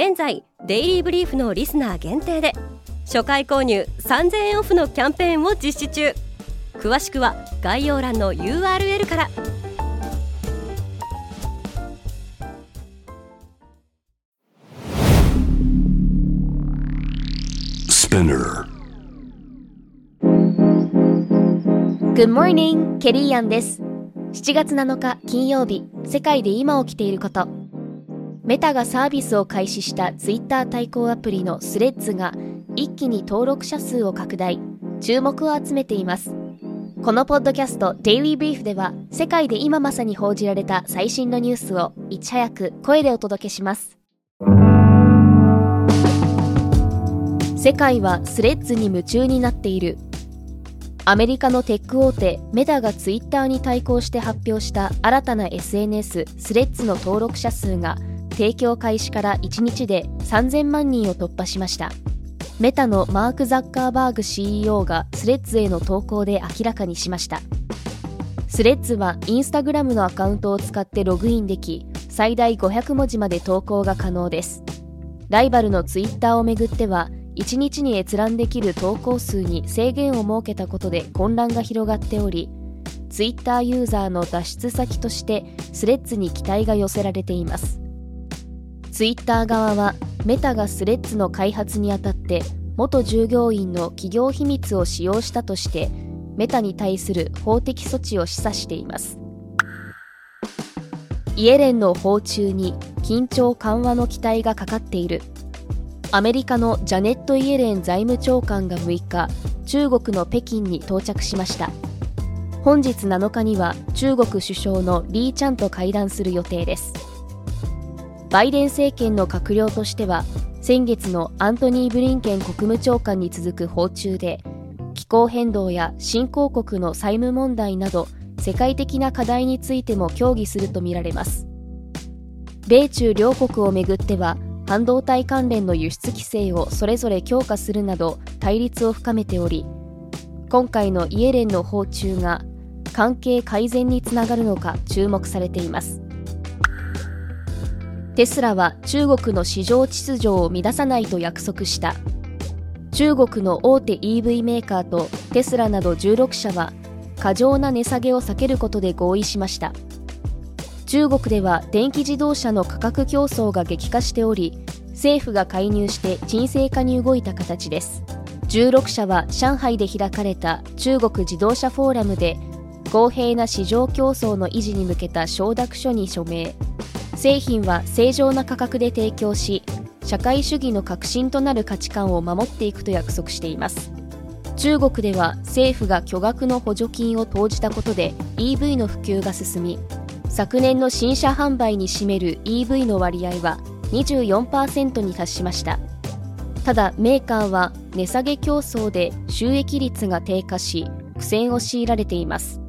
現在デイリーブリーフのリスナー限定で初回購入3000円オフのキャンペーンを実施中。詳しくは概要欄の URL からス p i n Good morning! ケリーアンです。7月7日金曜日世界で今起きていることメタがサービスを開始したツイッター対抗アプリのスレッズが一気に登録者数を拡大。注目を集めています。このポッドキャスト「デイリー・ブリーフ」では世界で今まさに報じられた最新のニュースをいち早く声でお届けします。世界はスレッズに夢中になっている。アメリカのテック大手メタがツイッターに対抗して発表した新たな SNS スレッズの登録者数が提供開始から1日で3000万人を突破しました。メタのマーク・ザッカーバーグ CEO がスレッズへの投稿で明らかにしました。スレッズはインスタグラムのアカウントを使ってログインでき最大500文字まで投稿が可能です。ライバルのツイッターをめぐっては1日に閲覧できる投稿数に制限を設けたことで混乱が広がっておりツイッターユーザーの脱出先としてスレッズに期待が寄せられています。ツイッター側はメタがスレッズの開発にあたって元従業員の企業秘密を使用したとしてメタに対する法的措置を示唆しています。イエレンの訪中に緊張緩和の期待がかかっている。アメリカのジャネット・イエレン財務長官が6日中国の北京に到着しました。本日7日には中国首相のリー・チャンと会談する予定です。バイデン政権の閣僚としては先月のアントニー・ブリンケン国務長官に続く訪中で気候変動や新興国の債務問題など世界的な課題についても協議するとみられます。米中両国をめぐっては半導体関連の輸出規制をそれぞれ強化するなど対立を深めており今回のイエレンの訪中が関係改善につながるのか注目されています。テスラは中国の市場秩序を乱さないと約束した。中国の大手 EV メーカーとテスラなど16社は過剰な値下げを避けることで合意しました。中国では電気自動車の価格競争が激化しており政府が介入して沈静化に動いた形です。16社は上海で開かれた中国自動車フォーラムで公平な市場競争の維持に向けた承諾書に署名。製品は正常な価格で提供し社会主義の核心となる価値観を守っていくと約束しています。中国では政府が巨額の補助金を投じたことで EV の普及が進み昨年の新車販売に占める EV の割合は24%に達しました。ただメーカーは値下げ競争で収益率が低下し苦戦を強いられています。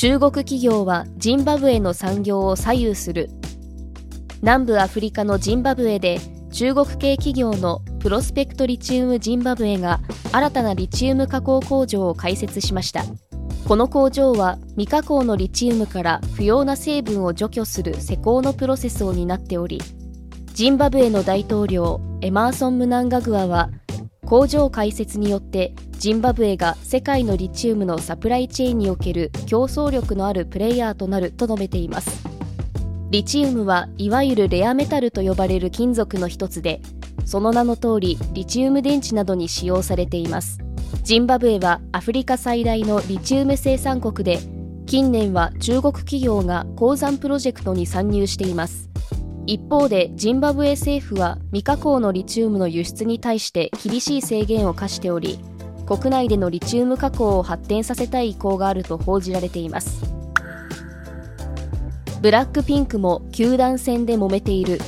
中国企業はジンバブエの産業を左右する。南部アフリカのジンバブエで中国系企業のプロスペクトリチウムジンバブエが新たなリチウム加工工場を開設しました。この工場は未加工のリチウムから不要な成分を除去する施工のプロセスを担っておりジンバブエの大統領エマーソン・ムナンガグアは工場開設によってジンバブエが世界のリチウムのサプライチェーンにおける競争力のあるプレイヤーとなると述べています。リチウムはいわゆるレアメタルと呼ばれる金属の一つでその名の通りリチウム電池などに使用されています。ジンバブエはアフリカ最大のリチウム生産国で近年は中国企業が鉱山プロジェクトに参入しています。一方でジンバブエ政府は未加工のリチウムの輸出に対して厳しい制限を課しており国内でのリチウム加工を発展させたい意向があると報じられています。ブラックピンクも球団戦で揉めている。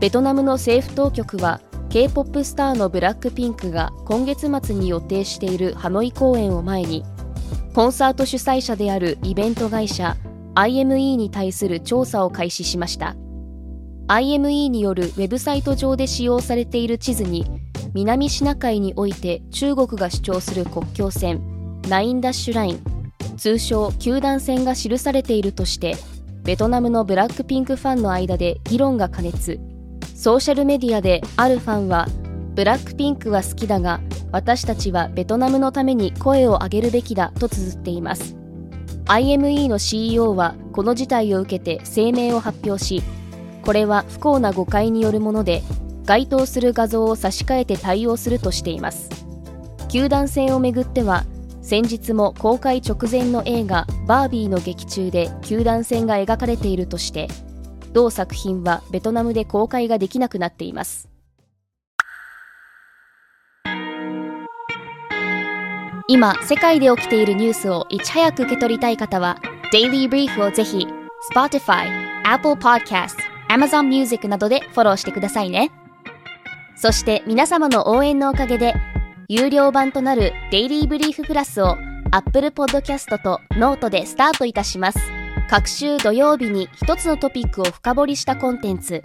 ベトナムの政府当局は K-POP スターのブラックピンクが今月末に予定しているハノイ公演を前にコンサート主催者であるイベント会社 IME に対する調査を開始しました。IME によるウェブサイト上で使用されている地図に南シナ海において中国が主張する国境線ナインダッシュライン通称球団線が記されているとしてベトナムのブラックピンクファンの間で議論が過熱。ソーシャルメディアであるファンはブラックピンクは好きだが私たちはベトナムのために声を上げるべきだと綴っています。IME の CEO はこの事態を受けて声明を発表しこれは不幸な誤解によるもので該当する画像を差し替えて対応するとしています。球団戦をめぐっては先日も公開直前の映画「バービー」の劇中で球団戦が描かれているとして同作品はベトナムで公開ができなくなっています。今世界で起きているニュースをいち早く受け取りたい方は「Daily Brief」をぜひ Spotify、Apple Podcast、Amazon Music などでフォローしてくださいねそして皆様の応援のおかげで有料版となる Daily Brief Plus を Apple Podcast とノートでスタートいたします。各週土曜日に一つのトピックを深掘りしたコンテンツ。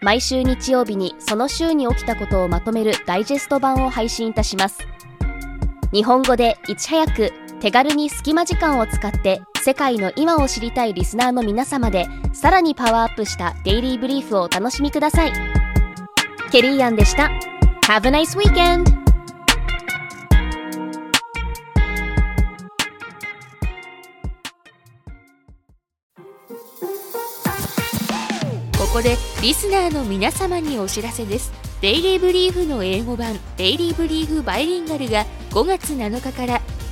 毎週日曜日にその週に起きたことをまとめるダイジェスト版を配信いたします。日本語でいち早く手軽に隙間時間を使って世界の今を知りたいリスナーの皆様でさらにパワーアップした Daily Brief をお楽しみください。ケリーアンでした。Have a nice weekend! ここでリスナーの皆様にお知らせです Daily Brief の英語版 Daily Brief Bilingual が5月7日から